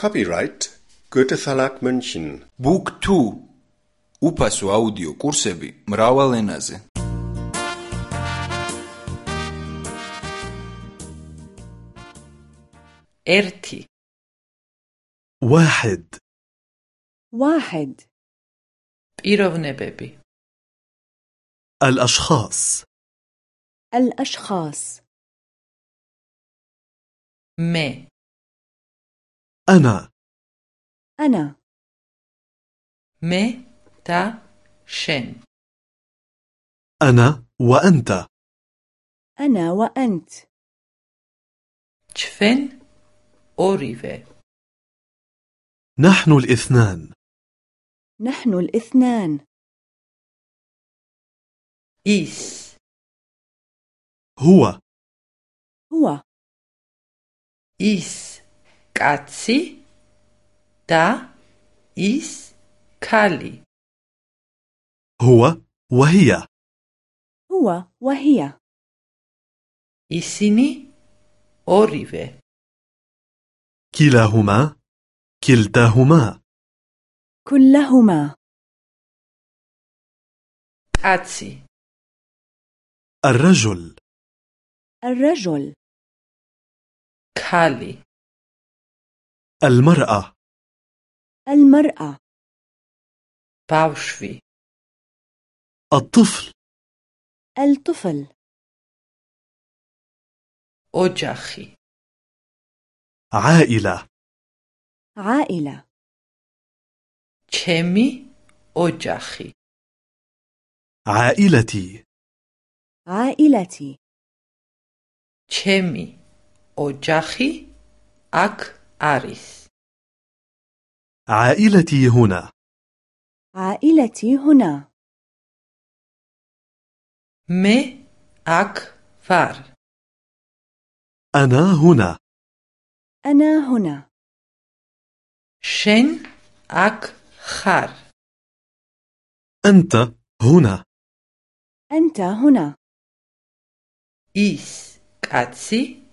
Copyright Goethe Verlag München. Book 2 უფასო აუდიო კურსები მრავალ ენაზე. ერთი واحد واحد პიროვნებები الأشخاص الأشخاص მე أنا. أنا. مي تا شن. أنا وأنت. أنا وأنت. تشفن أوريفي نحن الاثنان. نحن الاثنان. إيس هو. هو. إيس კაცი და ის ქალი هو وهي هو وهي ისინი ორივე كلاهما كلتاهما كلهما კაცი الرجل الرجل ქალი المرأة. المرأة. باوشفي الطفل. الطفل. أوجاخي عائلة. عائلة. تشيمي أوجاخي عائلتي. عائلتي. تشيمي أوجاخي أك أريس عائلتي هنا. عائلتي هنا. مي أك فار أنا هنا. أنا هنا. شن أك خار أنت هنا. أنت هنا. إيس كاتسي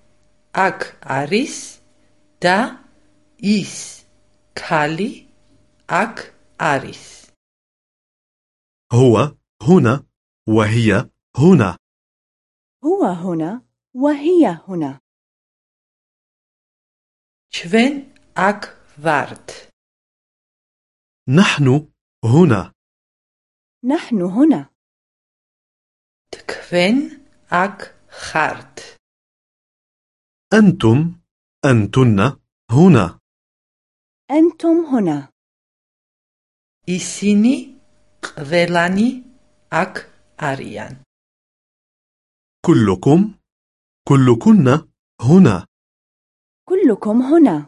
أك أريس და ის ქალი აქ არის هو هنا وهي هنا هو هنا وهي هنا ჩვენ აქ ვართ نحن هنا نحن هنا თქვენ აქ ხართ أنتم أنتن هنا أنتم هنا ისინი ყველანი აქ არიან كلكم كلكن هنا كلكم هنا